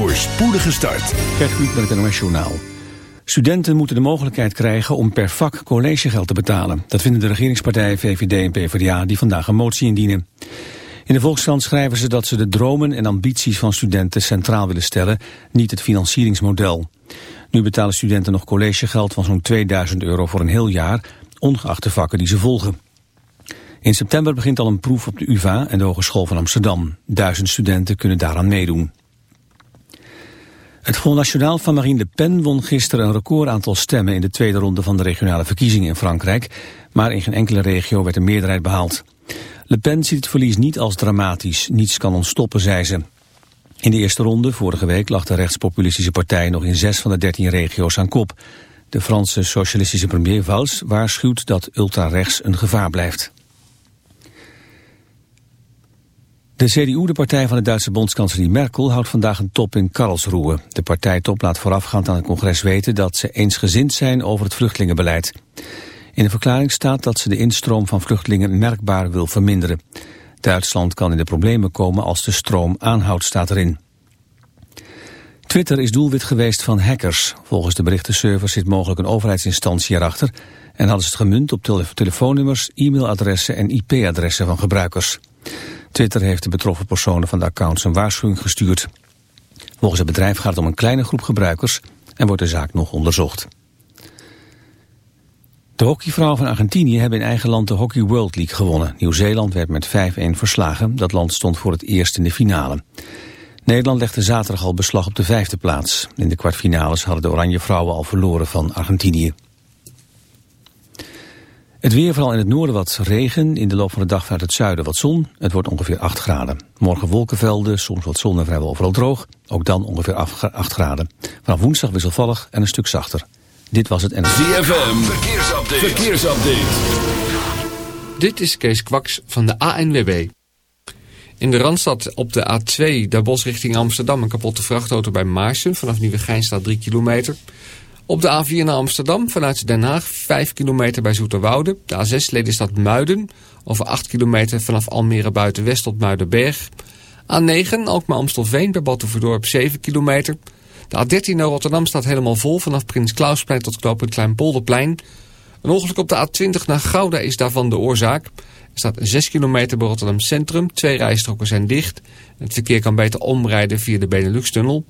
voor spoedige start. Gert Kluk met het NOS Journaal. Studenten moeten de mogelijkheid krijgen om per vak collegegeld te betalen. Dat vinden de regeringspartijen VVD en PvdA die vandaag een motie indienen. In de Volkskrant schrijven ze dat ze de dromen en ambities van studenten centraal willen stellen, niet het financieringsmodel. Nu betalen studenten nog collegegeld van zo'n 2000 euro voor een heel jaar, ongeacht de vakken die ze volgen. In september begint al een proef op de UvA en de Hogeschool van Amsterdam. Duizend studenten kunnen daaraan meedoen. Het Front National van Marine Le Pen won gisteren een record aantal stemmen in de tweede ronde van de regionale verkiezingen in Frankrijk, maar in geen enkele regio werd een meerderheid behaald. Le Pen ziet het verlies niet als dramatisch, niets kan ons stoppen, zei ze. In de eerste ronde, vorige week, lag de rechtspopulistische partij nog in zes van de dertien regio's aan kop. De Franse socialistische premier Valls waarschuwt dat ultrarechts een gevaar blijft. De CDU, de partij van de Duitse bondskanselier Merkel, houdt vandaag een top in Karlsruhe. De partijtop laat voorafgaand aan het congres weten dat ze eensgezind zijn over het vluchtelingenbeleid. In de verklaring staat dat ze de instroom van vluchtelingen merkbaar wil verminderen. Duitsland kan in de problemen komen als de stroom aanhoudt, staat erin. Twitter is doelwit geweest van hackers. Volgens de berichtenservice zit mogelijk een overheidsinstantie erachter... en hadden ze het gemunt op telefoonnummers, e-mailadressen en IP-adressen van gebruikers. Twitter heeft de betroffen personen van de accounts een waarschuwing gestuurd. Volgens het bedrijf gaat het om een kleine groep gebruikers en wordt de zaak nog onderzocht. De hockeyvrouwen van Argentinië hebben in eigen land de Hockey World League gewonnen. Nieuw-Zeeland werd met 5-1 verslagen. Dat land stond voor het eerst in de finale. Nederland legde zaterdag al beslag op de vijfde plaats. In de kwartfinales hadden de Oranje Vrouwen al verloren van Argentinië. Het weer vooral in het noorden wat regen, in de loop van de dag vanuit het zuiden wat zon. Het wordt ongeveer 8 graden. Morgen wolkenvelden, soms wat zon en vrijwel overal droog. Ook dan ongeveer 8 graden. Vanaf woensdag wisselvallig en een stuk zachter. Dit was het en... ZFM, verkeersupdate. verkeersupdate. Dit is Kees Kwaks van de ANWB. In de Randstad op de A2, de bos richting Amsterdam... een kapotte vrachtauto bij Maarsen. Vanaf Nieuwegein staat 3 kilometer... Op de A4 naar Amsterdam vanuit Den Haag 5 kilometer bij Zoeterwoude. De A6 Ledenstad Muiden over 8 kilometer vanaf Almere Buitenwest tot Muidenberg. A9 Alkmaar Amstelveen bij Battenverdorp 7 kilometer. De A13 naar Rotterdam staat helemaal vol vanaf Prins Klausplein tot knooppunt Kleinpolderplein. Een ongeluk op de A20 naar Gouda is daarvan de oorzaak. Er staat 6 kilometer bij Rotterdam Centrum. Twee rijstroken zijn dicht. Het verkeer kan beter omrijden via de Benelux-tunnel.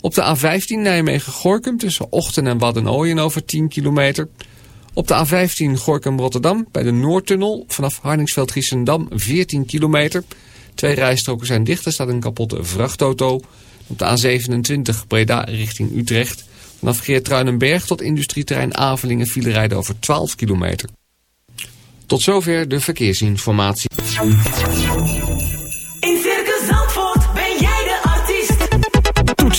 Op de A15 Nijmegen-Gorkum tussen Ochten en Waddenooien over 10 kilometer. Op de A15 Gorkum-Rotterdam bij de Noordtunnel vanaf Harningsveld-Giessendam 14 kilometer. Twee rijstroken zijn dicht, er staat een kapotte vrachtauto. Op de A27 Breda richting Utrecht. Vanaf Geertruinenberg tot industrieterrein Avelingen file rijden over 12 kilometer. Tot zover de verkeersinformatie.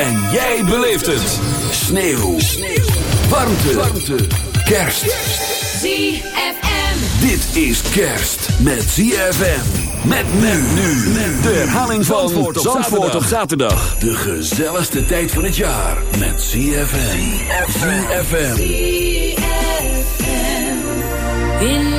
En jij beleeft het. Sneeuw. Warmte. Warmte. Kerst. ZFM. Dit is kerst met ZFM. Met men nu. De herhaling van Zandvoort op, zaterdag. De gezelligste tijd van het jaar. Met ZFM. ZFM. In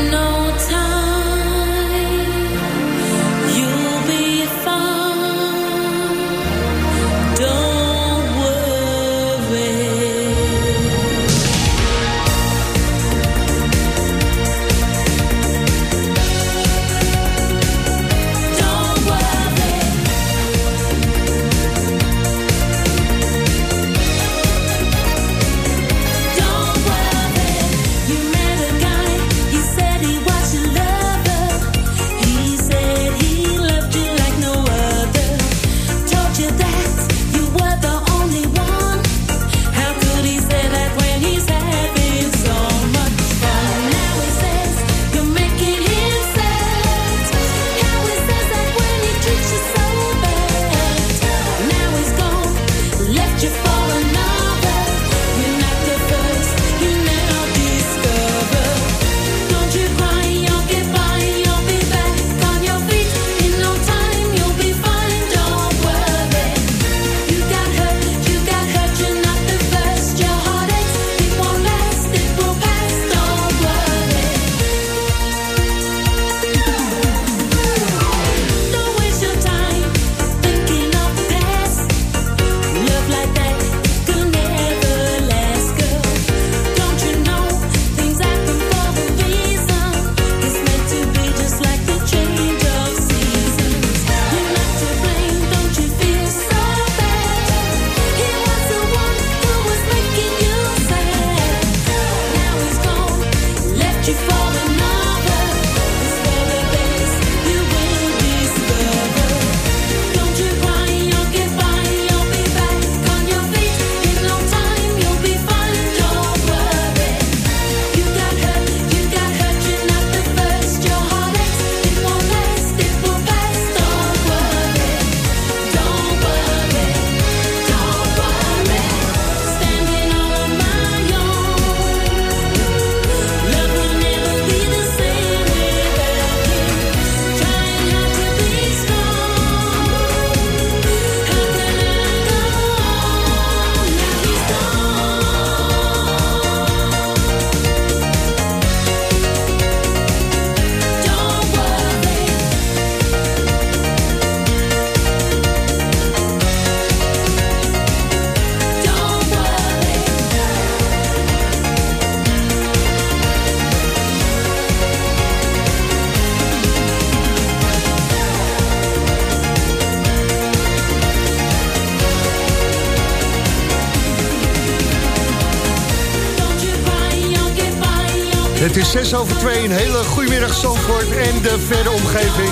Het is 6 over 2, een hele goedemiddag Zandvoort en de verre omgeving.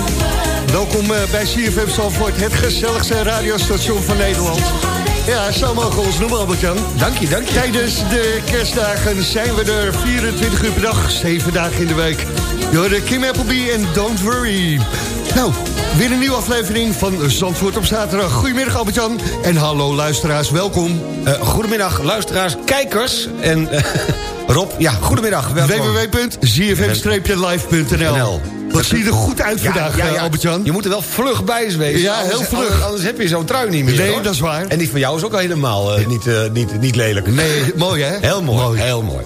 Welkom eh, bij CFM Zandvoort, het gezelligste radiostation van Nederland. Ja, zo mogen we ons noemen, Albert-Jan. Dank je, dank je. Tijdens de kerstdagen zijn we er 24 uur per dag, 7 dagen in de week. Door de Kim Appleby en Don't Worry. Nou, weer een nieuwe aflevering van Zandvoort op zaterdag. Goedemiddag Albert-Jan en hallo luisteraars, welkom. Eh, goedemiddag, luisteraars, kijkers en... Rob, ja, goedemiddag. Www.zfm-live.nl Wat zie je er goed uit vandaag, eh, Albert-Jan? Je moet er wel vlug bij wezen. Ja, heel vlug. Anders, anders heb je zo'n trui niet meer. Nee, hoor. dat is waar. En die van jou is ook al helemaal eh, niet, eh, niet, niet lelijk. Nee, mooi hè? Heel mooi, heel mooi.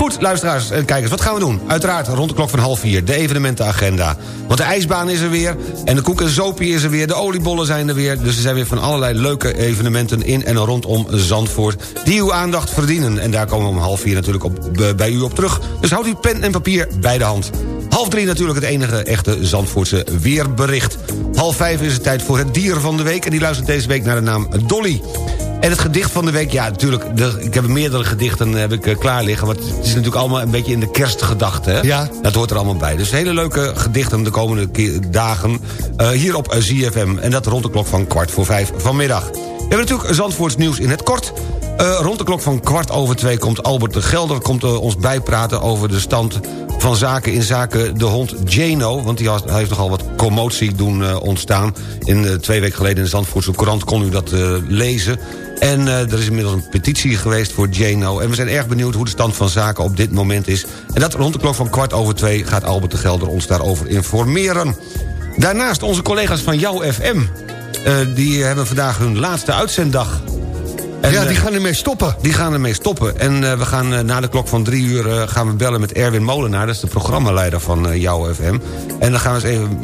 Goed, luisteraars en kijkers, wat gaan we doen? Uiteraard rond de klok van half vier, de evenementenagenda. Want de ijsbaan is er weer, en de koek en zopie is er weer... de oliebollen zijn er weer, dus er zijn weer van allerlei leuke evenementen... in en rondom Zandvoort, die uw aandacht verdienen. En daar komen we om half vier natuurlijk op, b- bij u op terug. Dus houd uw pen en papier bij de hand. Half drie natuurlijk het enige echte Zandvoortse weerbericht. Half vijf is het tijd voor het dier van de week... en die luistert deze week naar de naam Dolly. En het gedicht van de week, ja natuurlijk, de, ik heb meerdere gedichten heb ik, eh, klaar liggen... want het is natuurlijk allemaal een beetje in de kerstgedachte. Hè? Ja. Dat hoort er allemaal bij. Dus hele leuke gedichten de komende dagen eh, hier op eh, ZFM. En dat rond de klok van kwart voor vijf vanmiddag. We hebben natuurlijk Zandvoorts nieuws in het kort... Eh, rond de klok van kwart over twee komt Albert de Gelder... komt eh, ons bijpraten over de stand van zaken in zaken de hond Jano. Want die hij heeft nogal wat commotie doen eh, ontstaan. In, eh, twee weken geleden in de Zandvoortse Courant kon u dat eh, lezen. En er is inmiddels een petitie geweest voor Jano. En we zijn erg benieuwd hoe de stand van zaken op dit moment is. En dat rond de klok van kwart over twee gaat Albert de Gelder ons daarover informeren. Daarnaast onze collega's van Jouw FM. die hebben vandaag hun laatste uitzenddag. En, ja, eh, die gaan ermee stoppen. die gaan ermee stoppen. En eh, we gaan eh, na de klok van drie uur eh, gaan we bellen met Erwin Molenaar. Dat is de programmaleider van eh, Jouw FM. En dan gaan we eens even...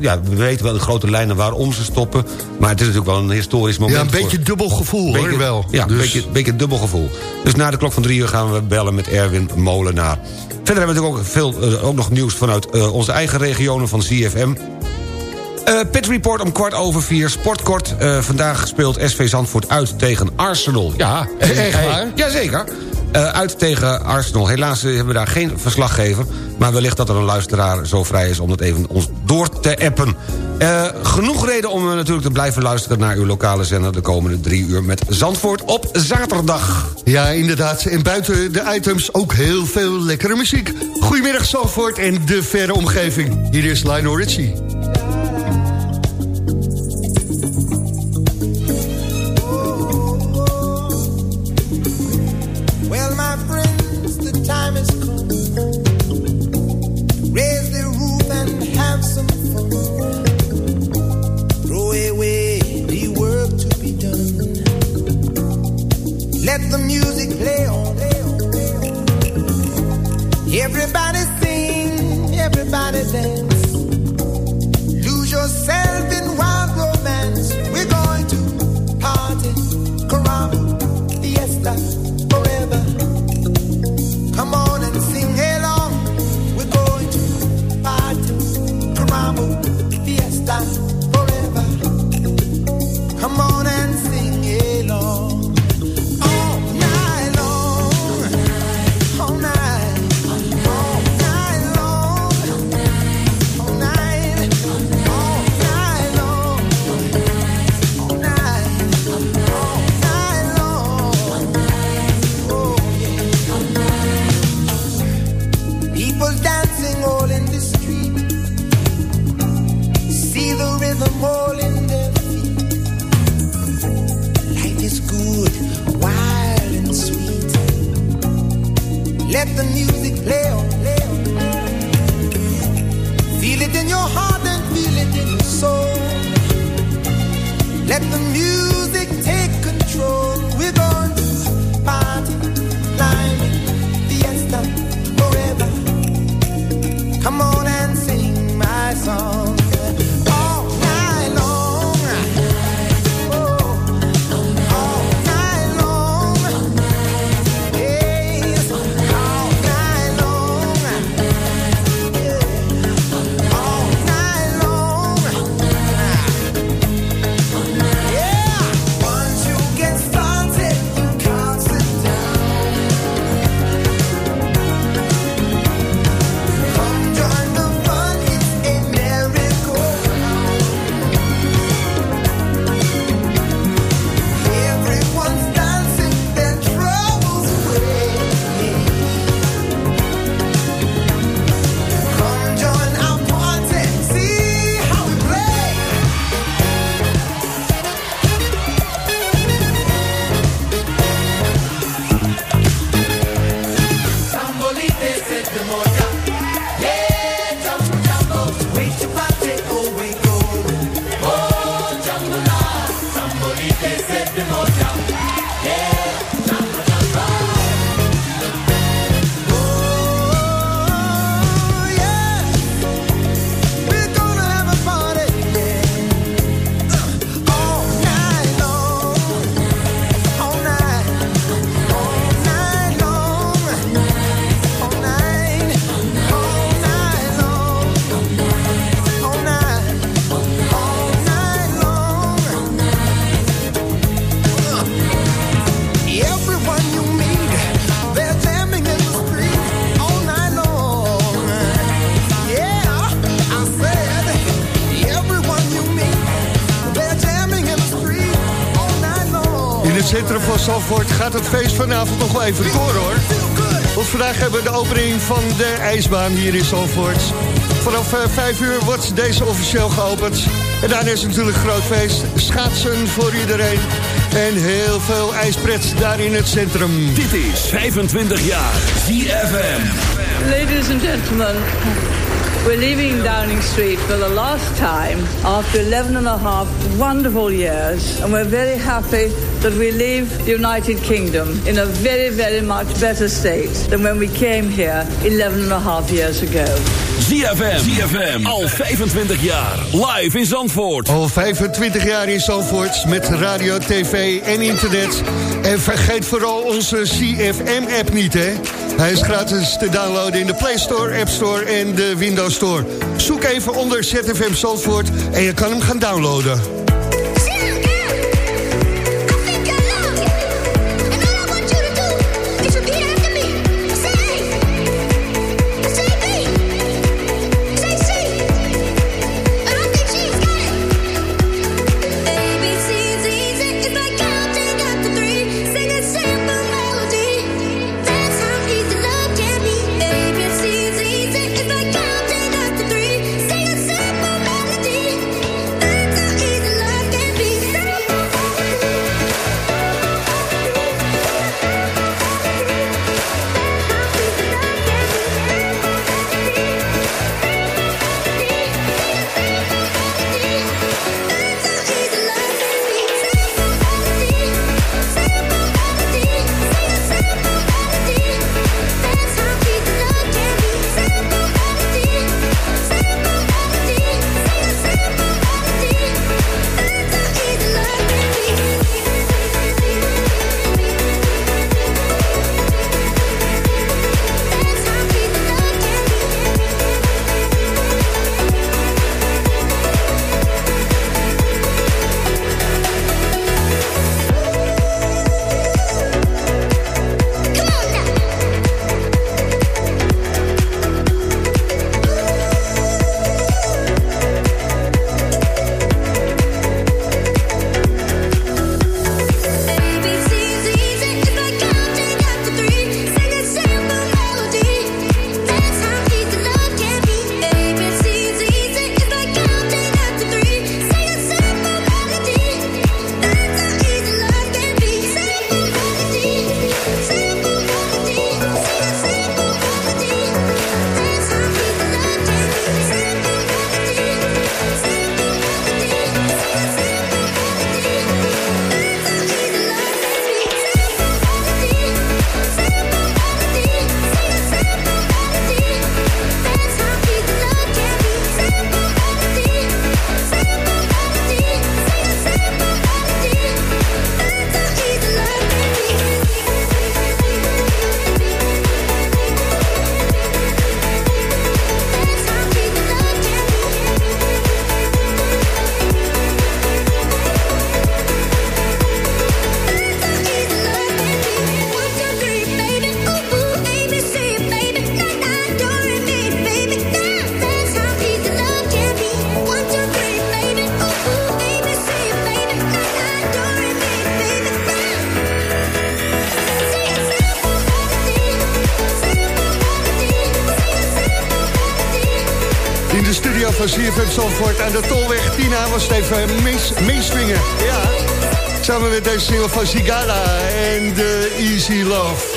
Ja, we weten wel de grote lijnen waarom ze stoppen. Maar het is natuurlijk wel een historisch moment. Ja, een voor- beetje dubbel gevoel hoor, wel. Ja, een Dus- beetje, beetje dubbel gevoel. Dus na de klok van drie uur gaan we bellen met Erwin Molenaar. Verder hebben we natuurlijk ook, veel, eh, ook nog nieuws vanuit eh, onze eigen regionen van CFM. Eh Pit Report om kwart over vier. Sportkort. Eh, vandaag speelt SV Zandvoort uit tegen Arsenal. Ja. Echt waar? Jazeker. Eh uit tegen Arsenal. Helaas hebben we daar geen verslaggever. Maar wellicht dat er een luisteraar zo vrij is om dat even ons door te appen. Genoeg reden om natuurlijk te blijven luisteren naar uw lokale zender... de komende drie uur met Zandvoort op zaterdag. Ja, inderdaad. En buiten de items ook heel veel lekkere muziek. Goedemiddag Zandvoort en de verre omgeving. Hier is Lionel Richie. the most. Zandvoort gaat het feest vanavond nog wel even door hoor. Want vandaag hebben we de opening van de ijsbaan hier in Zandvoort. Vanaf eh, 5 uur wordt deze officieel geopend. En daarna is het natuurlijk een groot feest. Schaatsen voor iedereen. En heel veel ijspret daar in het centrum. Dit is 25 jaar ZFM. Ladies and gentlemen, we're leaving Downing Street for the last time after 11 and a half wonderful years. And we're very happy that we leave the United Kingdom in a very, very much better state than when we came here 11 and a half years ago. ZFM. ZFM. Al 25 jaar. Live in Zandvoort. Al 25 jaar in Zandvoort met radio, tv en internet. En vergeet vooral onze CFM-app niet, hè. Hij is gratis te downloaden in de Play Store, App Store en de Windows Store. Zoek even onder ZFM Zandvoort en je kan hem gaan downloaden. Met deze single van Sigala en de Easy Love.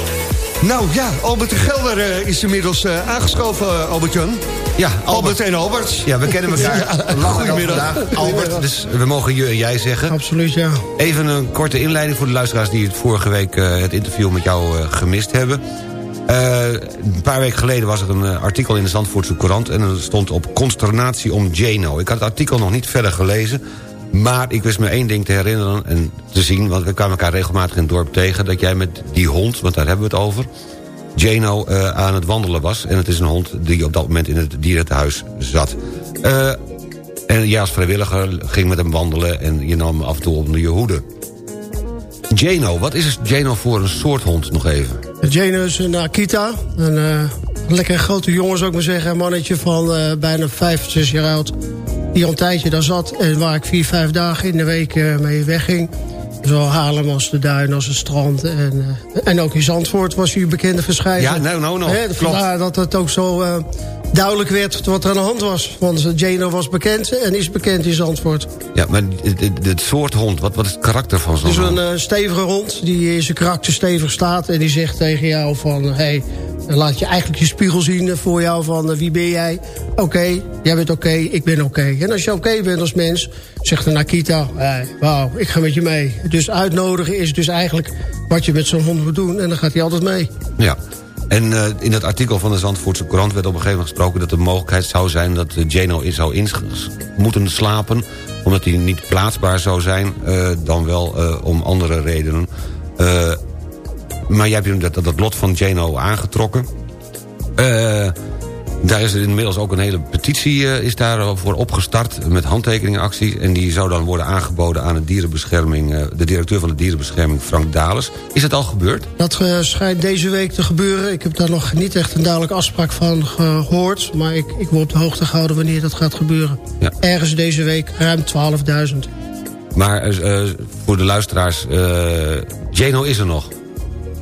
Nou ja, Albert de Gelder eh, is inmiddels eh, aangeschoven, eh, Albert-Jan. Ja, Albert en Albert. Ja, we kennen elkaar Ja, goedemiddag. vandaag. Albert, dus we mogen je en jij zeggen. Absoluut, ja. Even een korte inleiding voor de luisteraars... die het vorige week eh, het interview met jou eh, gemist hebben. Eh, een paar weken geleden was er een artikel in de Zandvoortse Courant... en er stond op consternatie om Jano. Ik had het artikel nog niet verder gelezen... maar ik wist me één ding te herinneren en te zien... want we kwamen elkaar regelmatig in het dorp tegen... dat jij met die hond, want daar hebben we het over... Jano eh, aan het wandelen was. En het is een hond die op dat moment in het dierentehuis zat. Eh, en jij als vrijwilliger ging met hem wandelen... en je nam af en toe onder je hoede. Jano, wat is Jano voor een soort hond nog even? Jane is een Akita. Een eh, lekker grote jongen zou ik maar zeggen. Een mannetje van bijna vijf, zes jaar oud. Die al een tijdje daar zat. En waar ik vier, vijf dagen in de week eh, mee wegging. Zowel Haarlem als de Duin als het strand. En, eh, en ook in Zandvoort was een bekende verschijning. Ja, nou, nou, nou. Vandaar dat het ook zo eh, duidelijk werd wat er aan de hand was. Want Jano was bekend en is bekend in Zandvoort. Ja, maar het, soort hond, wat, wat is het karakter van zo'n Het is hond? een stevige hond die in zijn karakter stevig staat. En die zegt tegen jou van... Hey, dan laat je eigenlijk je spiegel zien eh, voor jou van eh, wie ben jij? Oké, jij bent oké, ik ben oké. En als je oké bent als mens, zegt een Akita... Hey, wauw, ik ga met je mee. Dus uitnodigen is dus eigenlijk wat je met zo'n hond moet doen. En dan gaat hij altijd mee. Ja. En eh, in dat artikel van de Zandvoortse Courant werd op een gegeven moment gesproken... dat de mogelijkheid zou zijn dat in zou ins moeten slapen... omdat hij niet plaatsbaar zou zijn, dan wel om andere redenen. Maar jij hebt dat, dat lot van Jano aangetrokken. Eh, daar is inmiddels ook een hele petitie uh, is daarvoor opgestart... met handtekeningenacties. En die zou dan worden aangeboden aan de dierenbescherming... Uh, de directeur van de dierenbescherming, Frank Dales. Is dat al gebeurd? Dat uh, schijnt deze week te gebeuren. Ik heb daar nog niet echt een duidelijke afspraak van gehoord. Maar ik, ik word op de hoogte gehouden wanneer dat gaat gebeuren. Ja. Ergens deze week ruim 12.000. Maar uh, voor de luisteraars, Jano is er nog?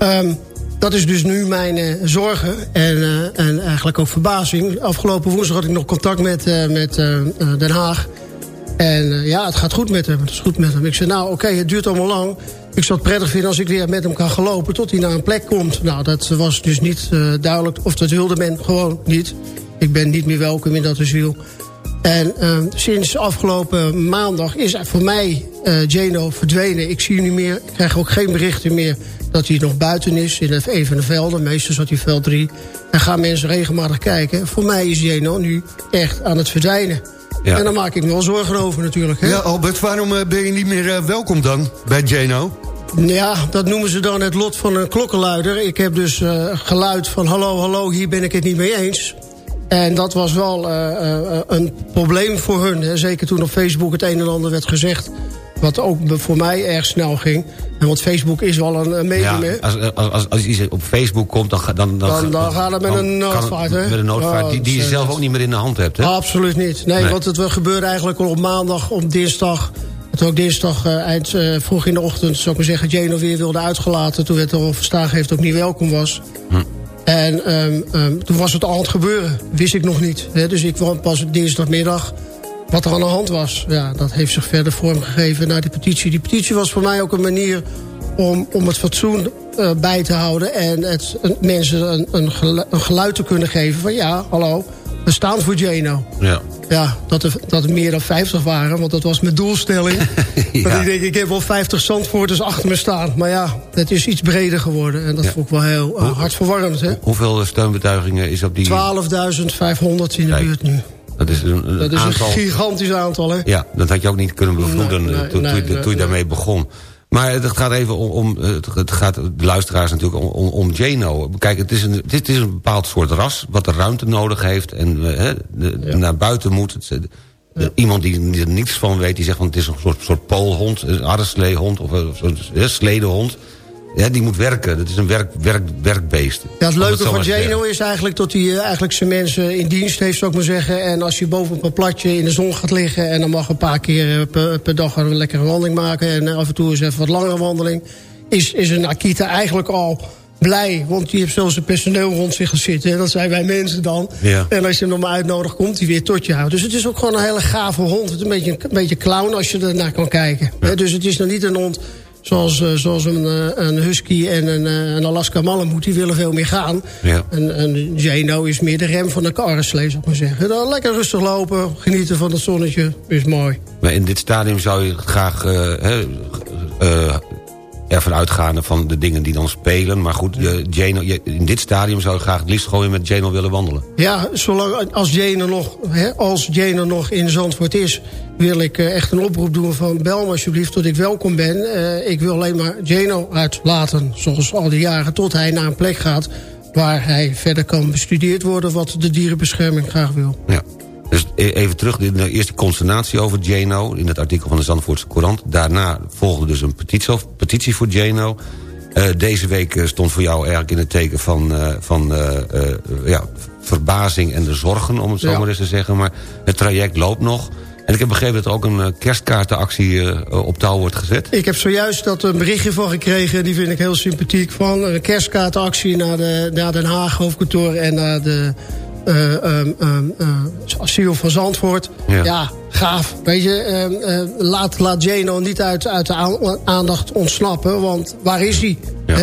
Um, dat is dus nu mijn uh, zorgen en, uh, en eigenlijk ook verbazing. Afgelopen woensdag had ik nog contact met, uh, met Den Haag. En ja, het gaat goed met hem. Het is goed met hem. Ik zei, nou oké, het duurt allemaal lang. Ik zou het prettig vinden als ik weer met hem kan gaan lopen... tot hij naar een plek komt. Nou, dat was dus niet duidelijk. Of dat wilde men gewoon niet. Ik ben niet meer welkom in dat asiel. En sinds afgelopen maandag is voor mij Jano verdwenen. Ik zie hem niet meer. Ik krijg ook geen berichten meer dat hij nog buiten is in een van de velden. Meestal zat hij veld 3. En gaan mensen regelmatig kijken. Voor mij is Jeno nu echt aan het verdwijnen. Ja. En daar maak ik me wel zorgen over natuurlijk. Hè? Ja, Albert, waarom ben je niet meer uh, welkom dan bij Jeno? Ja, dat noemen ze dan het lot van een klokkenluider. Ik heb dus uh, geluid van hallo, hallo, hier ben ik het niet mee eens. En dat was wel uh, een probleem voor hun. Hè? Zeker toen op Facebook het een en ander werd gezegd. Wat ook voor mij erg snel ging. En want Facebook is wel een, een medium, ja, als, als, als, als iets op Facebook komt, dan, dan, dan, dan, dan gaat het met een noodvaart. Met een noodvaart oh, die, die je zelf ook niet meer in de hand hebt. Hè? Absoluut niet. Nee, nee. want het gebeurde eigenlijk al op maandag, op dinsdag. Toen ook dinsdag uh, eind, uh, vroeg in de ochtend, zou ik maar zeggen, Jano weer wilde uitgelaten. Toen werd er al verstaan heeft ook niet welkom was. Hm. En um, um, toen was het al aan het gebeuren. Wist ik nog niet. Hè? Dus ik kwam pas dinsdagmiddag wat er aan de hand was. Ja, dat heeft zich verder vormgegeven naar die petitie. Die petitie was voor mij ook een manier om, om het fatsoen uh, bij te houden... en het, een, mensen een, een, geluid, een, geluid te kunnen geven van... ja, hallo, we staan voor Jano. Ja. Ja, dat er, dat er meer dan 50 waren, want dat was mijn doelstelling. ja. Dat ik denk, ik heb wel 50 zandvoorters achter me staan. Maar ja, het is iets breder geworden. En dat ja. vond ik wel heel uh, hartverwarmend. Hè? Hoeveel steunbetuigingen is op die... 12.500 in de Kijk. buurt nu. Dat is een, een dat is aantal... een gigantisch aantal, hè? Ja, dat had je ook niet kunnen bevroeden nee, nee, toen, nee, toen, nee, toen je daarmee begon. Maar het gaat even om, om het gaat de luisteraars natuurlijk om, om, om Jano. Kijk, het is, een, het is een bepaald soort ras wat de ruimte nodig heeft en de, ja. naar buiten moet. Het, ja. Iemand die er niets van weet, die zegt van het is een soort, soort poolhond, een aardesleehond of een soort sledehond. Ja, die moet werken. Dat is een werk, werk, werkbeest. Ja, het leuke van Jano is eigenlijk dat hij uh, eigenlijk zijn mensen in dienst heeft, zou ik maar zeggen. En als je boven op een platje in de zon gaat liggen... en dan mag een paar keer per, per dag een lekkere wandeling maken... en af en toe eens even wat langere wandeling... is, is een Akita eigenlijk al blij. Want die heeft zelfs een personeel rond zich gaan zitten. En dat zijn wij mensen dan. Ja. En als je hem nog maar uitnodigt, komt hij weer tot jou. Dus het is ook gewoon een hele gave hond. Het is een beetje een beetje clown als je er naar kan kijken. Ja. Dus het is nog niet een hond Zoals, uh, zoals een, uh, een husky en een, uh, een Alaska Malamute, die willen veel meer gaan. Ja. En, en Jano is meer de rem van de karreslee, zou ik maar zeggen. Dan lekker rustig lopen, genieten van het zonnetje, is mooi. Maar in dit stadium zou je graag ervan uitgaan van de dingen die dan spelen. Maar goed, in dit stadium zou je graag het liefst gewoon met Jano willen wandelen. Ja, zolang als Jano nog, hè, als Jano nog in Zandvoort is wil ik uh, echt een oproep doen van bel me alsjeblieft tot ik welkom ben. Uh, ik wil alleen maar Jano uitlaten, zoals al die jaren, tot hij naar een plek gaat... waar hij verder kan bestudeerd worden wat de dierenbescherming graag wil. Ja. Dus even terug, de eerste consternatie over Jano... in het artikel van de Zandvoortse Courant. Daarna volgde dus een petitie, petitie voor Jano. Uh, deze week stond voor jou eigenlijk in het teken van, van ja, verbazing en de zorgen... om het zo Ja. maar eens te zeggen. Maar het traject loopt nog... En ik heb begrepen dat er ook een eh, kerstkaartenactie eh, op touw wordt gezet. Ik heb zojuist dat een berichtje van gekregen. Die vind ik heel sympathiek. Van een kerstkaartenactie naar, de, naar Den Haag hoofdkantoor en naar de eh, ehm, ehm, eh, asiel van Zandvoort. Ja. Ja, gaaf. Weet je, ehm, eh, laat, laat Jano niet uit, uit de aan- aandacht ontsnappen. Want waar is hij? Ja.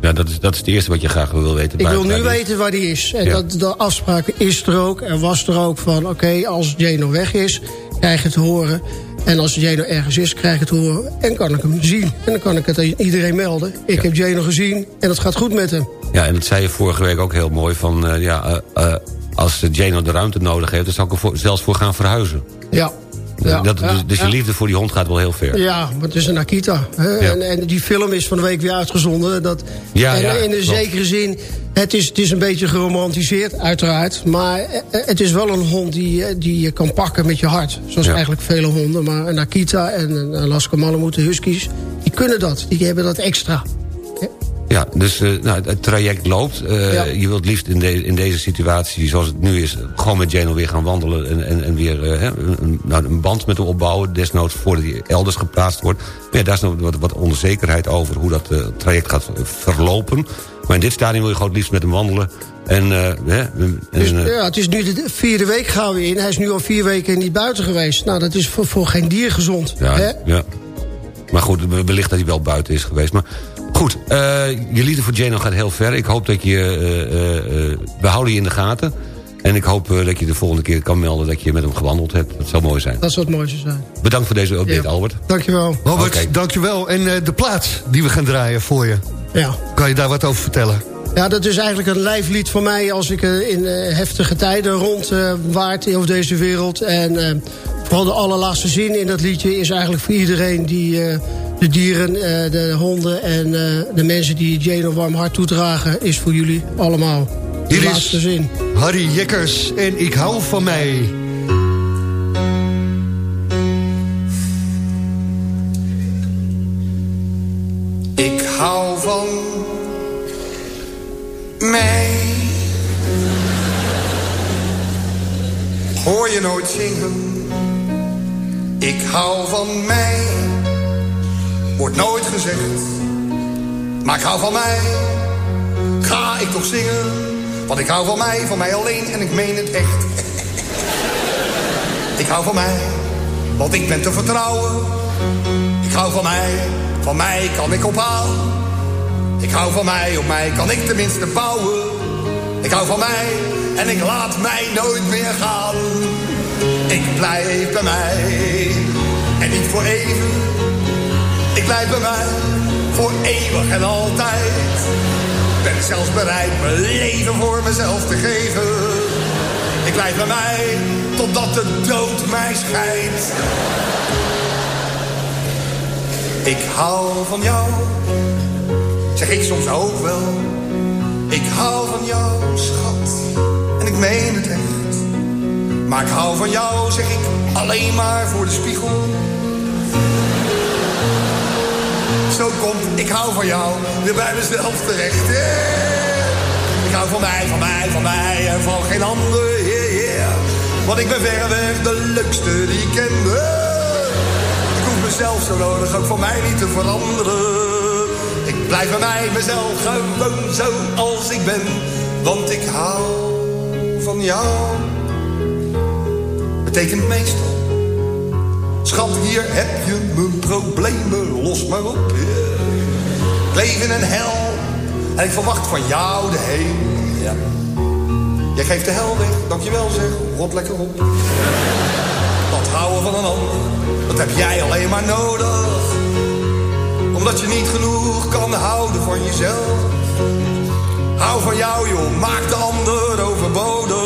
Ja, dat is, dat is het eerste wat je graag wil weten. Ik wil nu is- weten waar die is. En Ja. dat, de afspraak is er ook. Er was er ook van, oké, als Jano weg is, krijg je het te horen. En als Jano ergens is, krijg je het horen. En kan ik hem zien. En dan kan ik het aan iedereen melden. Ik heb Jano gezien en het gaat goed met hem. Ja, en dat zei je vorige week ook heel mooi. Van, eh, ja, eh, eh, als Jano de ruimte nodig heeft... dan zou ik er voor- zelfs voor gaan verhuizen. Ja. Ja, dat, ja, dus je liefde voor die hond gaat wel heel ver. Ja, maar het is een Akita. Hè? En, en die film is van de week weer uitgezonden. Dat, Ja, en ja, in een zekere zin, het is, het is een beetje geromantiseerd, uiteraard. Maar eh, het is wel een hond die, eh, die je kan pakken met je hart. Zoals eigenlijk vele honden. Maar een Akita en een Alaska Malamute Huskies, die kunnen dat. Die hebben dat extra. Ja, dus eh, nou, het traject loopt. Eh, Ja. Je wilt liefst in, de, in deze situatie, zoals het nu is... gewoon met Jano weer gaan wandelen... en, en, en weer eh, hè, een, een- nou, een band met hem opbouwen. Desnoods voordat hij elders geplaatst wordt. Maar ja, daar is nog wat, wat onzekerheid over... hoe dat traject gaat verlopen. Maar in dit stadium wil je gewoon het liefst met hem wandelen. En, hè, en, Dus, ja, het is nu de vierde week gaan we in. Hij is nu al vier weken niet buiten geweest. Nou, dat is voor, voor geen dier gezond. Ja, hè? ja. Maar goed, wellicht dat hij wel buiten is geweest. Maar goed, eh, je liefde voor Jano gaat heel ver. Ik hoop dat je... eh, eh, eh, we houden je in de gaten. En ik hoop eh, dat je de volgende keer kan melden... dat je met hem gewandeld hebt. Dat zou mooi zijn. Dat zou het mooiste zijn. Bedankt voor deze update, Ja. Albert. Dankjewel. Robert, Oké. dankjewel. En eh, de plaats die we gaan draaien voor je. Ja. Kan je daar wat over vertellen? Ja, dat is eigenlijk een lijflied voor mij als ik eh, in eh, heftige tijden rond eh, waard over deze wereld. En vooral de allerlaatste zin in dat liedje is eigenlijk voor iedereen die eh, de dieren, eh, de honden en eh, de mensen die Jane een warm hart toedragen, is voor jullie allemaal. De Hier is- laatste zin. Harry Jekkers en ik hou van mij. Ik hou van mij. Hoor je nooit zingen? Ik hou van mij. Wordt nooit gezegd. Maar ik hou van mij. Ga ik toch zingen? Want ik hou van mij, van mij alleen en ik meen het echt. Ik hou van mij, want ik ben te vertrouwen. Ik hou van mij, van mij kan ik ophalen. Ik hou van mij, op mij kan ik tenminste bouwen. Ik hou van mij en ik laat mij nooit meer gaan. Ik blijf bij mij en niet voor even. Ik blijf bij mij voor eeuwig en altijd. Ben zelfs bereid mijn leven voor mezelf te geven. Ik blijf bij mij totdat de dood mij scheidt. Ik hou van jou, zeg ik soms ook wel. Ik hou van jou, schat, en ik meen het. Maar ik hou van jou, zeg ik, alleen maar voor de spiegel. Zo komt, ik hou van jou, weer bij mezelf terecht. Yeah. Ik hou van mij, van mij, van mij en van geen ander. Yeah, yeah. Want ik ben verreweg de leukste die ik kende. Ik hoef mezelf zo nodig ook voor mij niet te veranderen. Ik blijf bij mij, mezelf, gewoon zo als ik ben. Want ik hou van jou. Betekent meestal. Schat, hier heb je mijn problemen, los maar op. yeah. Ik een hel en ik verwacht van jou de hemel. Ja. Jij geeft de hel weg, dankjewel zeg, rot lekker op. Dat houden van een ander, dat heb jij alleen maar nodig. Omdat je niet genoeg kan houden van jezelf. Hou van jou joh, maak de ander overbodig.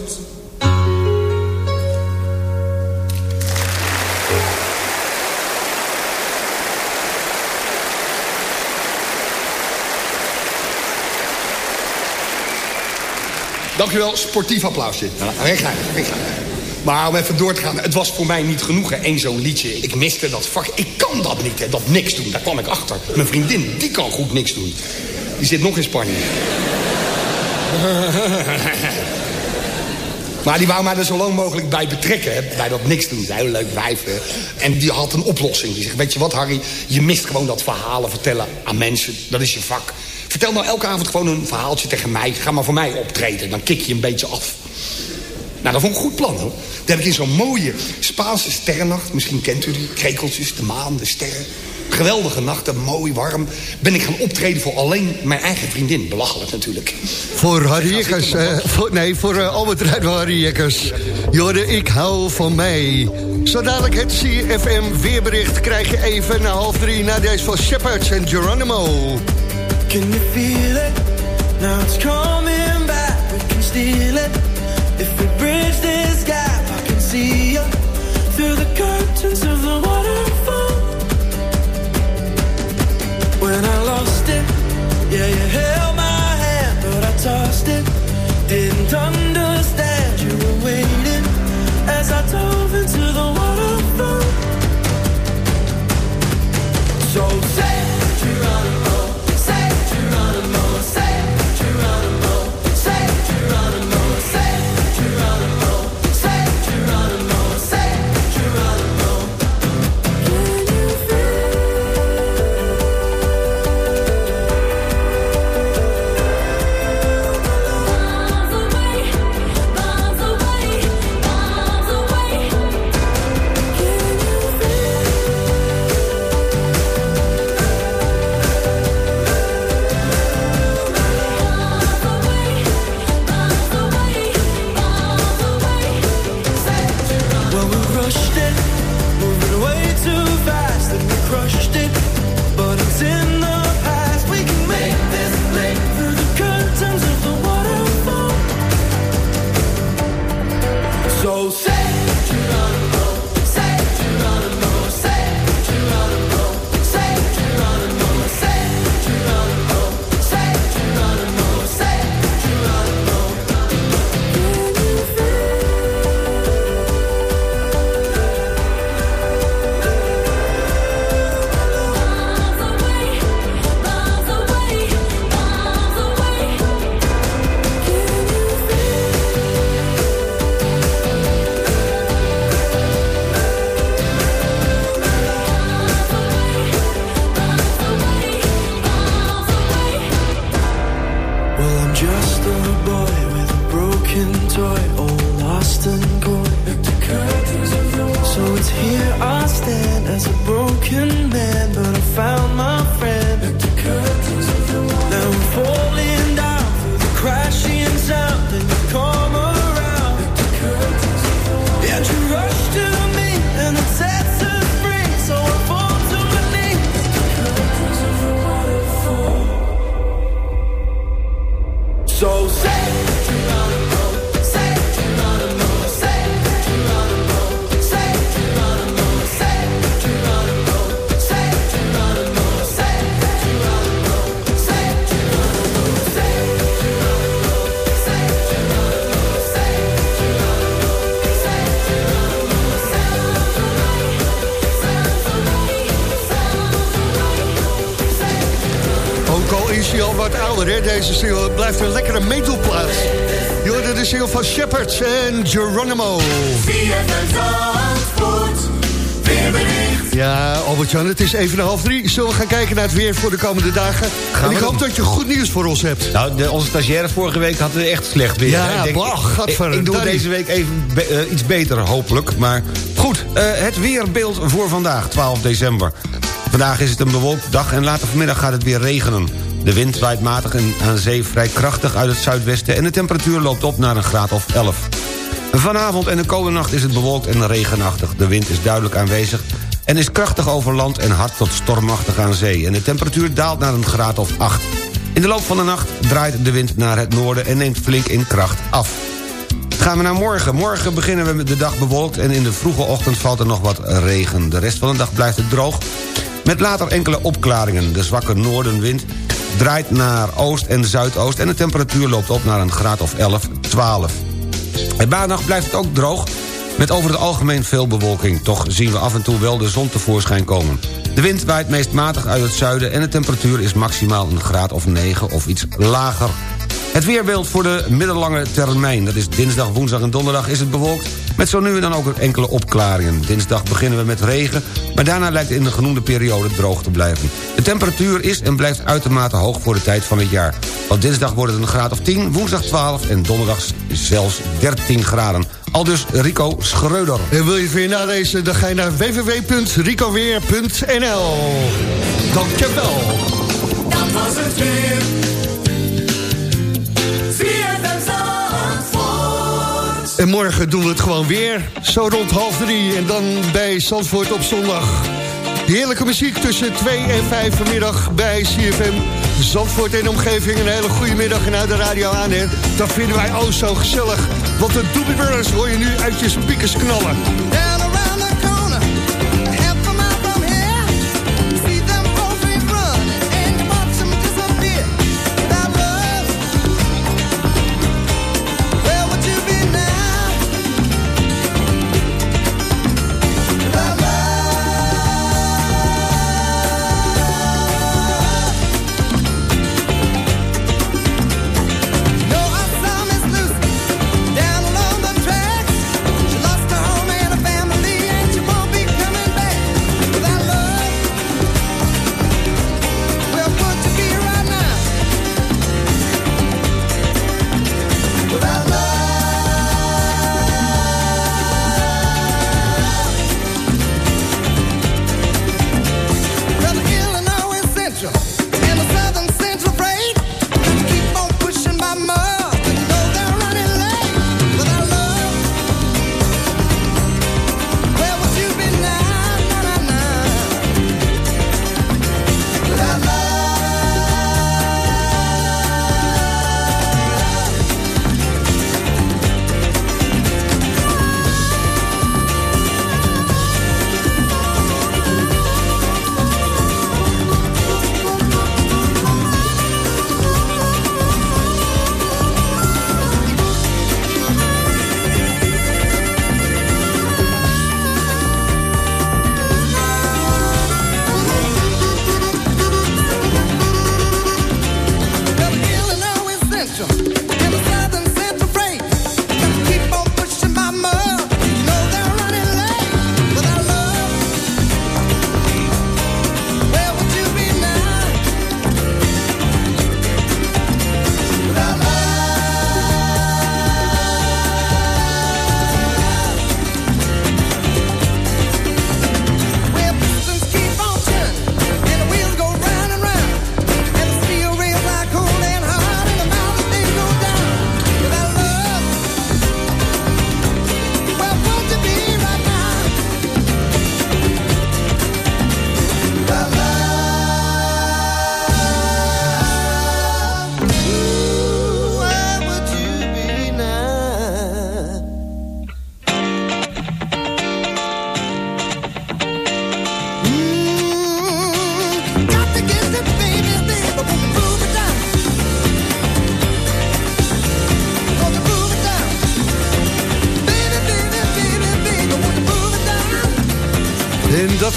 Dankjewel, sportief applausje. Rechtlijnig. Maar om even door te gaan, het was voor mij niet genoeg, hè, één zo'n liedje. Ik miste dat vak. Ik kan dat niet, dat niks doen. Daar kwam ik achter. Mijn vriendin, die kan goed niks doen. Die zit nog in Spanje. Maar die wou mij er zo lang mogelijk bij betrekken, bij dat niks doen. Een heel leuk wijf. En die had een oplossing. Die zegt, weet je wat, Harry? Je mist gewoon dat verhalen vertellen aan mensen. Dat is je vak. Vertel nou elke avond gewoon een verhaaltje tegen mij. Ga maar voor mij optreden, dan kik je een beetje af. Nou, dat vond ik een goed plan, hoor. Dat heb ik in zo'n mooie Spaanse sterrennacht... misschien kent u die, krekeltjes, de maan, de sterren... geweldige nachten, mooi, warm... ben ik gaan optreden voor alleen mijn eigen vriendin. Belachelijk natuurlijk. Voor Harry Jekkers, eh, voor, nee, voor eh, Albert van Harry Jekkers. Jorde, ik hou van mij. Zo dadelijk het CFM weerbericht krijg je even na half drie... na deze van Shepherds en Geronimo. Can you feel it? Now it's coming back. We can steal it. If we bridge this gap, I can see you just a boy with a broken toy, all lost and coy. So it's here I stand as a broken man, but I found deze single. Het blijft een lekkere metalplaat. Je hoorde de single van Shepherds en Geronimo. Ja, Albert-Jan, het is even een half drie. Zullen we gaan kijken naar het weer voor de komende dagen? Gaan en ik hoop doen. dat je goed nieuws voor ons hebt. Nou, de, onze stagiaire vorige week had het echt slecht weer. Ja, ik, denk, bah, ik, gadver, ik doe Danny. deze week even be- eh, iets beter, hopelijk. Maar goed, eh, het weerbeeld voor vandaag, 12 december. Vandaag is het een bewolkt dag en later vanmiddag gaat het weer regenen. De wind waait matig en aan zee vrij krachtig uit het zuidwesten... en de temperatuur loopt op naar een graad of 11. Vanavond en de komende nacht is het bewolkt en regenachtig. De wind is duidelijk aanwezig en is krachtig over land... en hard tot stormachtig aan zee. En de temperatuur daalt naar een graad of 8. In de loop van de nacht draait de wind naar het noorden... en neemt flink in kracht af. Gaan we naar morgen. Morgen beginnen we met de dag bewolkt... en in de vroege ochtend valt er nog wat regen. De rest van de dag blijft het droog... met later enkele opklaringen. De zwakke noordenwind draait naar oost en zuidoost... en de temperatuur loopt op naar een graad of 11 12. En maandag blijft het ook droog, met over het algemeen veel bewolking. Toch zien we af en toe wel de zon tevoorschijn komen. De wind waait meest matig uit het zuiden... en de temperatuur is maximaal een graad of 9 of iets lager. Het weerbeeld voor de middellange termijn. Dat is dinsdag, woensdag en donderdag is het bewolkt... met zo nu en dan ook enkele opklaringen. Dinsdag beginnen we met regen... maar daarna lijkt in de genoemde periode droog te blijven. De temperatuur is en blijft uitermate hoog voor de tijd van het jaar. Want dinsdag wordt het een graad of 10, woensdag 12... en donderdag zelfs 13 graden. Al dus Rico Schreuder. En wil je het weer nalezen, dan ga je naar www.ricoweer.nl. Dankjewel. Dat was het weer. En morgen doen we het gewoon weer. Zo rond half drie. En dan bij Zandvoort op zondag. Heerlijke muziek tussen 2 en 5 vanmiddag bij CFM. Zandvoort en omgeving. Een hele goede middag en uit de radio aan. Hè. Dat vinden wij ook zo gezellig. Want de Doobie Brothers hoor je nu uit je speakers knallen.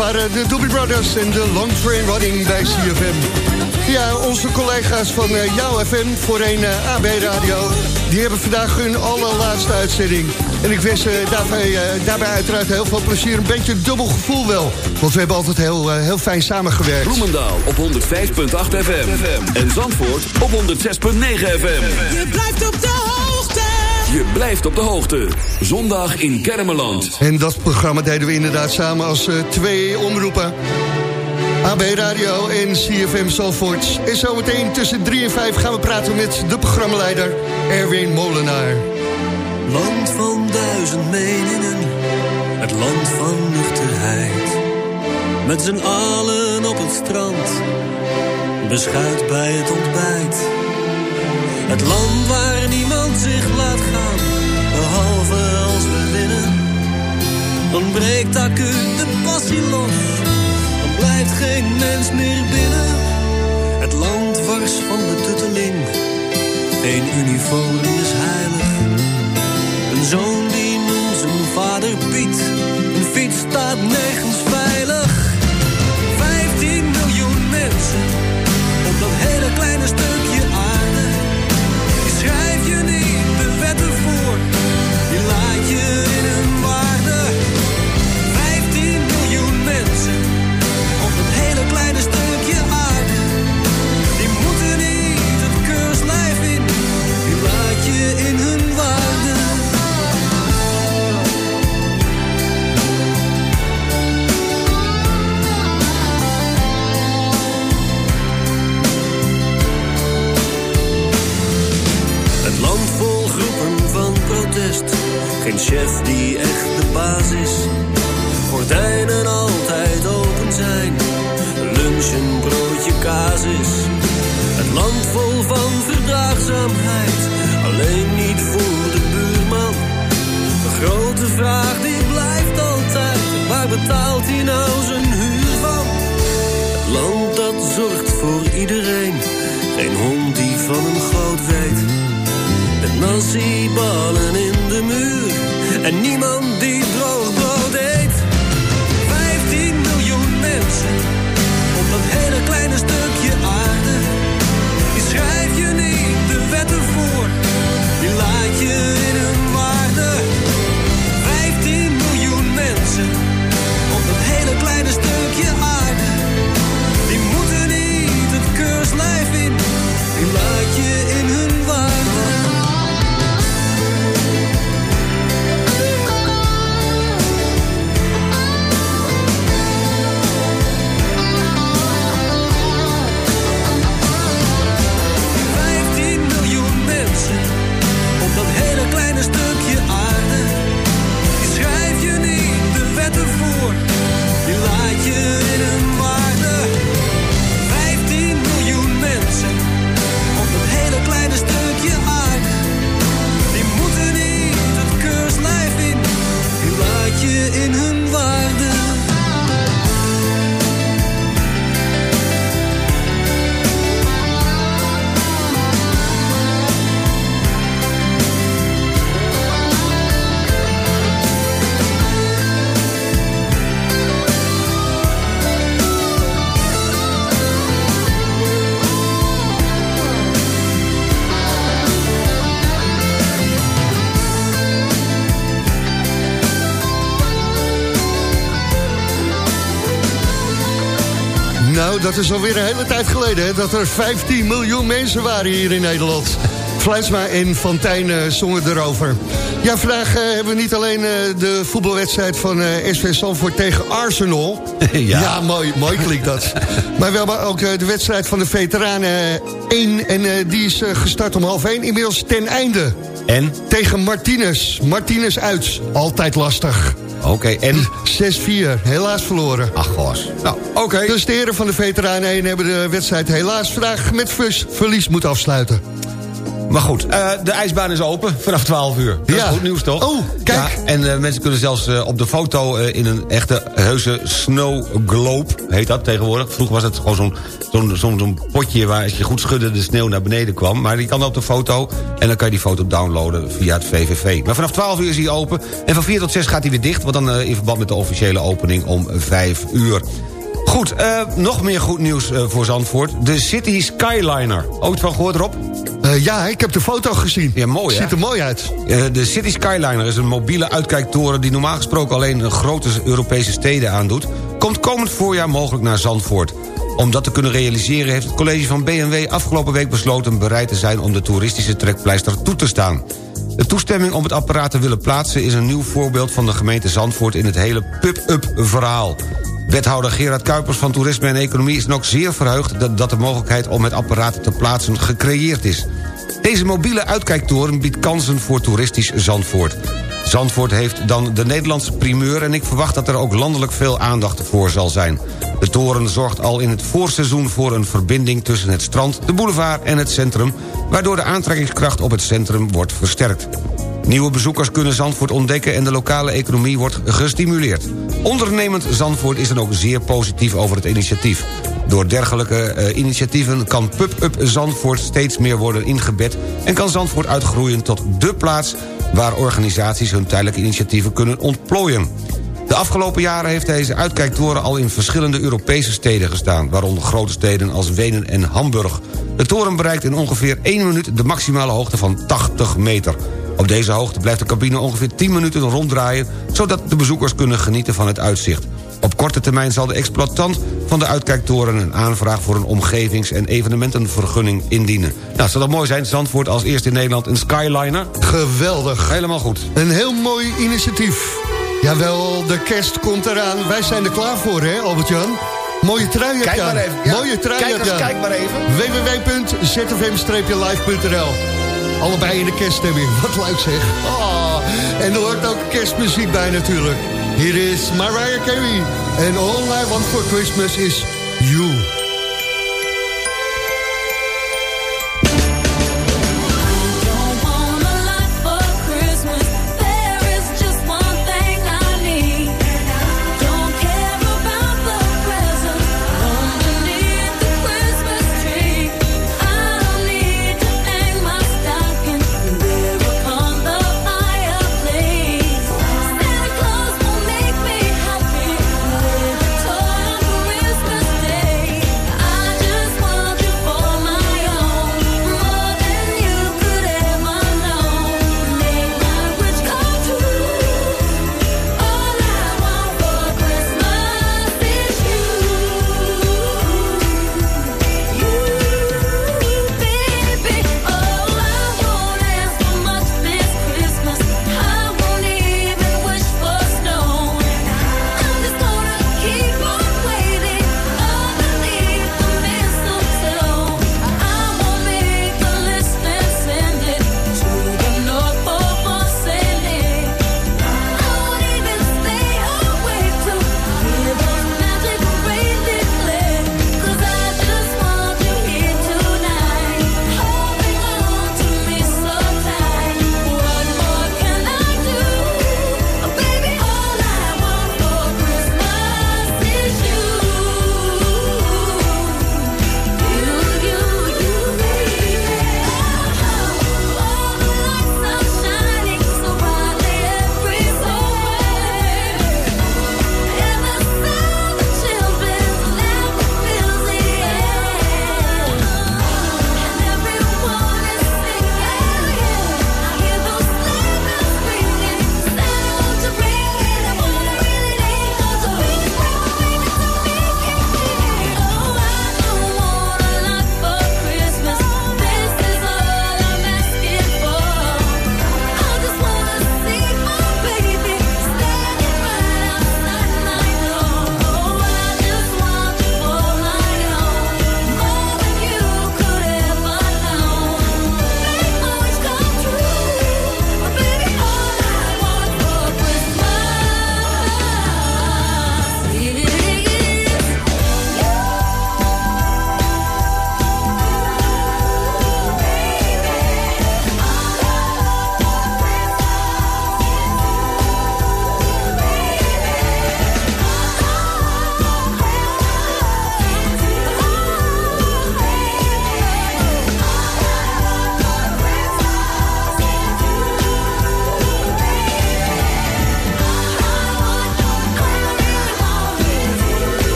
Waren de Doobie Brothers en de Long Train Running bij CFM. Ja, onze collega's van eh, Jouw FM, voorheen eh, AB Radio... die hebben vandaag hun allerlaatste uitzending. En ik wens eh, daarbij, eh, daarbij uiteraard heel veel plezier. Een beetje een dubbel gevoel wel. Want we hebben altijd heel, eh, heel fijn samengewerkt. Bloemendaal op 105.8 FM. En Zandvoort op 106.9 FM. Je blijft op de hoogte. Je blijft op de hoogte. Zondag in Kermeland. En dat programma deden we inderdaad samen als eh, twee omroepen. AB Radio en CFM Zalvoort. En zometeen tussen 3 en 5 gaan we praten met de programmaleider Erwin Molenaar. Land van duizend meningen, het land van nuchterheid. Met z'n allen op het strand, beschuit bij het ontbijt. Het land waar niemand zich laat gaan, behalve als we winnen. Dan breekt acuut de passie los, dan blijft geen mens meer binnen. Het land wars van de tutteling, één uniform is heilig Een zoon die noemt zijn vader Piet. Een fiets staat nergens. Dat is alweer een hele tijd geleden... Hè, dat er 15 miljoen mensen waren hier in Nederland. Fluitsma en Fantijn eh, zongen erover. Ja, vandaag eh, hebben we niet alleen eh, de voetbalwedstrijd van eh, SV Sanford tegen Arsenal. Ja. mooi, mooi klinkt dat. maar wel maar ook de wedstrijd van de veteranen 1. En die is gestart om half 1. Inmiddels ten einde. En? Tegen Martinez. Martinez uit. Altijd lastig. Oké, en? 6-4. Helaas verloren. Ach, gos. Nou, oké. Dus de heren van de veteranen 1 hebben de wedstrijd helaas vandaag met verlies moeten afsluiten. Maar goed, eh, de ijsbaan is open vanaf 12 uur. Dat Ja. is goed nieuws, toch? Oh, kijk. Ja, en eh, mensen kunnen zelfs eh, op de foto in een echte heuse snow globe, heet dat tegenwoordig. Vroeger was het gewoon zo'n zo'n zo'n potje waar als je goed schudde de sneeuw naar beneden kwam. Maar die kan op de foto en dan kan je die foto downloaden via het VVV. Maar vanaf 12 uur is hij open en van 4 tot 6 gaat hij weer dicht. Want dan in verband met de officiële opening om 5 uur. Goed, eh, nog meer goed nieuws eh, voor Zandvoort. De City Skyliner. Ooit van gehoord, Rob? Eh, ja, ik heb de foto gezien. Ja, mooi hè? Ziet er mooi uit. De City Skyliner is een mobiele uitkijktoren... die normaal gesproken alleen grote Europese steden aandoet... komt komend voorjaar mogelijk naar Zandvoort. Om dat te kunnen realiseren heeft het college van BMW... afgelopen week besloten bereid te zijn om de toeristische trekpleister toe te staan. De toestemming om het apparaat te willen plaatsen... is een nieuw voorbeeld van de gemeente Zandvoort... in het hele pub-up verhaal. Wethouder Gerard Kuipers van Toerisme en Economie is ook zeer verheugd... dat- dat de mogelijkheid om het apparaat te plaatsen gecreëerd is. Deze mobiele uitkijktoren biedt kansen voor toeristisch Zandvoort. Zandvoort heeft dan de Nederlandse primeur... en ik verwacht dat er ook landelijk veel aandacht voor zal zijn. De toren zorgt al in het voorseizoen voor een verbinding... tussen het strand, de boulevard en het centrum... waardoor de aantrekkingskracht op het centrum wordt versterkt. Nieuwe bezoekers kunnen Zandvoort ontdekken... en de lokale economie wordt gestimuleerd. Ondernemend Zandvoort is dan ook zeer positief over het initiatief. Door dergelijke eh, initiatieven kan Pub-Up Zandvoort steeds meer worden ingebed... en kan Zandvoort uitgroeien tot dé plaats waar organisaties hun tijdelijke initiatieven kunnen ontplooien. De afgelopen jaren heeft deze uitkijktoren al in verschillende Europese steden gestaan... waaronder grote steden als Wenen en Hamburg. De toren bereikt in ongeveer 1 minuut de maximale hoogte van 80 meter. Op deze hoogte blijft de cabine ongeveer 10 minuten ronddraaien... zodat de bezoekers kunnen genieten van het uitzicht. Op korte termijn zal de exploitant van de uitkijktoren... een aanvraag voor een omgevings- en evenementenvergunning indienen. Nou, zou dat mooi zijn, Zandvoort als eerste in Nederland een Skyliner? Geweldig. Helemaal goed. Een heel mooi initiatief. Jawel, de kerst komt eraan. Wij zijn er klaar voor, hè, Albert-Jan? Mooie trui heb Kijk maar even, ja. Mooie trui Kijk eens, kijk maar even. www.zfm-live.nl Allebei in de kerststemming. Wat leuk zeg. Oh, en er hoort ook kerstmuziek bij natuurlijk. Hier is Mariah Carey. En all I want for Christmas is you.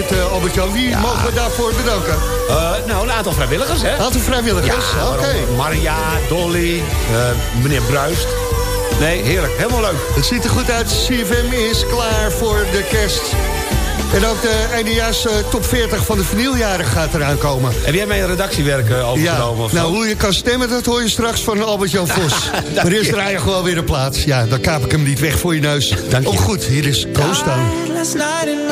Eh, Albert-Jan. Wie mogen we daarvoor bedanken? Eh, nou, een aantal vrijwilligers, hè? Een aantal vrijwilligers, Ja, oké. Maria, Dolly, eh, meneer Bruist. Nee, heerlijk. Helemaal leuk. Het ziet er goed uit. CFM is klaar voor de kerst. En ook de eindejaars eh, top 40 van de vinyljaren gaat eraan komen. Heb jij mijn redactiewerk overgenomen? Ja, of nou hoe je kan stemmen, dat hoor je straks van Albert-Jan Vos. Maar eerst draai je gewoon weer een plaats. Ja, dan kaap ik hem niet weg voor je neus. Dank je. Ook goed, hier is Town.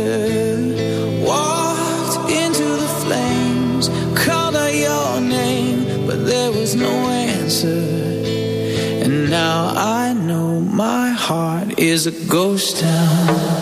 Is a ghost town.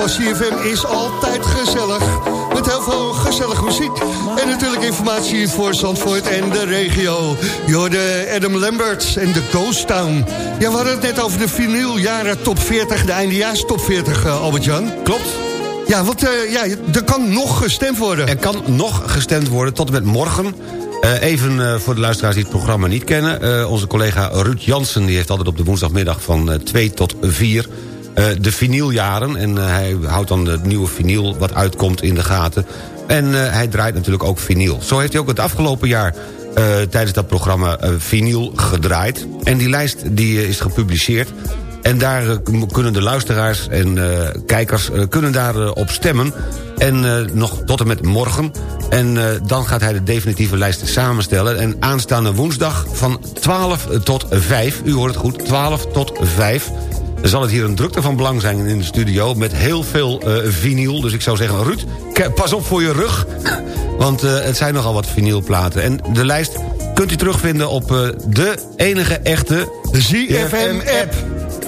Van CFM is altijd gezellig. Met heel veel gezellige muziek. En natuurlijk informatie voor Zandvoort en de regio. Jorde Adam Lambert en de Ghost Town. Ja, we hadden het net over de vinyljaren top 40. De eindejaars top 40, eh, Albert-Jan. Klopt. Ja, want eh, ja, er kan nog gestemd worden. Er kan nog gestemd worden tot en met morgen. Eh, even voor de luisteraars die het programma niet kennen. Onze collega Ruud Jansen die heeft altijd op de woensdagmiddag van eh, 2 tot 4... eh, de vinyljaren. En eh, hij houdt dan het nieuwe vinyl wat uitkomt in de gaten. En eh, hij draait natuurlijk ook vinyl. Zo heeft hij ook het afgelopen jaar... tijdens dat programma vinyl gedraaid. En die lijst die, is gepubliceerd. En daar kunnen de luisteraars en kijkers kunnen daar op stemmen. En nog tot en met morgen. En dan gaat hij de definitieve lijst samenstellen. En aanstaande woensdag van 12 tot 5, u hoort het goed, 12 tot 5... zal het hier een drukte van belang zijn in de studio... met heel veel eh vinyl. Dus ik zou zeggen, Ruud, pas op voor je rug. Want eh, het zijn nogal wat vinylplaten. En de lijst kunt u terugvinden op eh, de enige echte... ZFM-app.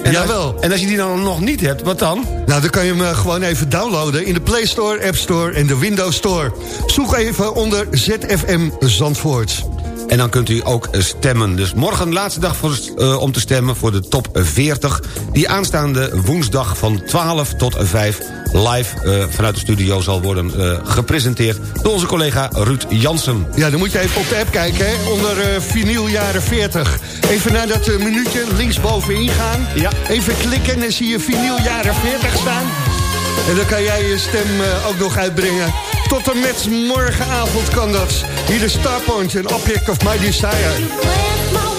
En Jawel. Als, en als je die dan nog niet hebt, wat dan? Nou, dan kan je hem gewoon even downloaden in de Play Store, App Store en de Windows Store. Zoek even onder ZFM Zandvoort. En dan kunt u ook stemmen. Dus morgen laatste dag voor, eh, om te stemmen voor de top 40... die aanstaande woensdag van 12 tot 5 live eh, vanuit de studio zal worden eh, gepresenteerd... door onze collega Ruud Jansen. Ja, dan moet je even op de app kijken, hè, onder eh vinyl jaren 40. Even naar dat minuutje linksbovenin gaan. Ja. Even klikken en dan zie je vinyl jaren 40 staan. En dan kan jij je stem ook nog uitbrengen. Tot en met morgenavond kan dat. Hier is Starpoint, een object of my desire.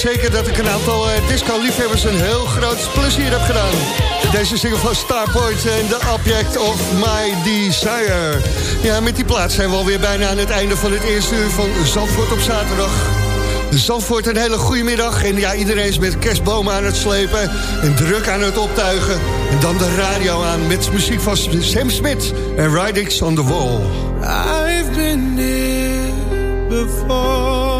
Zeker dat ik een aantal eh, disco-liefhebbers een heel groot plezier heb gedaan. Deze single van Starpoint en The Object of My Desire. Ja, met die plaats zijn we alweer bijna aan het einde van het eerste uur van Zandvoort op zaterdag. Zandvoort, een hele goede middag. En ja, iedereen is met kerstbomen aan het slepen en druk aan het optuigen. En dan de radio aan met muziek van Sam Smith en Ridings on the Wall. I've been here before,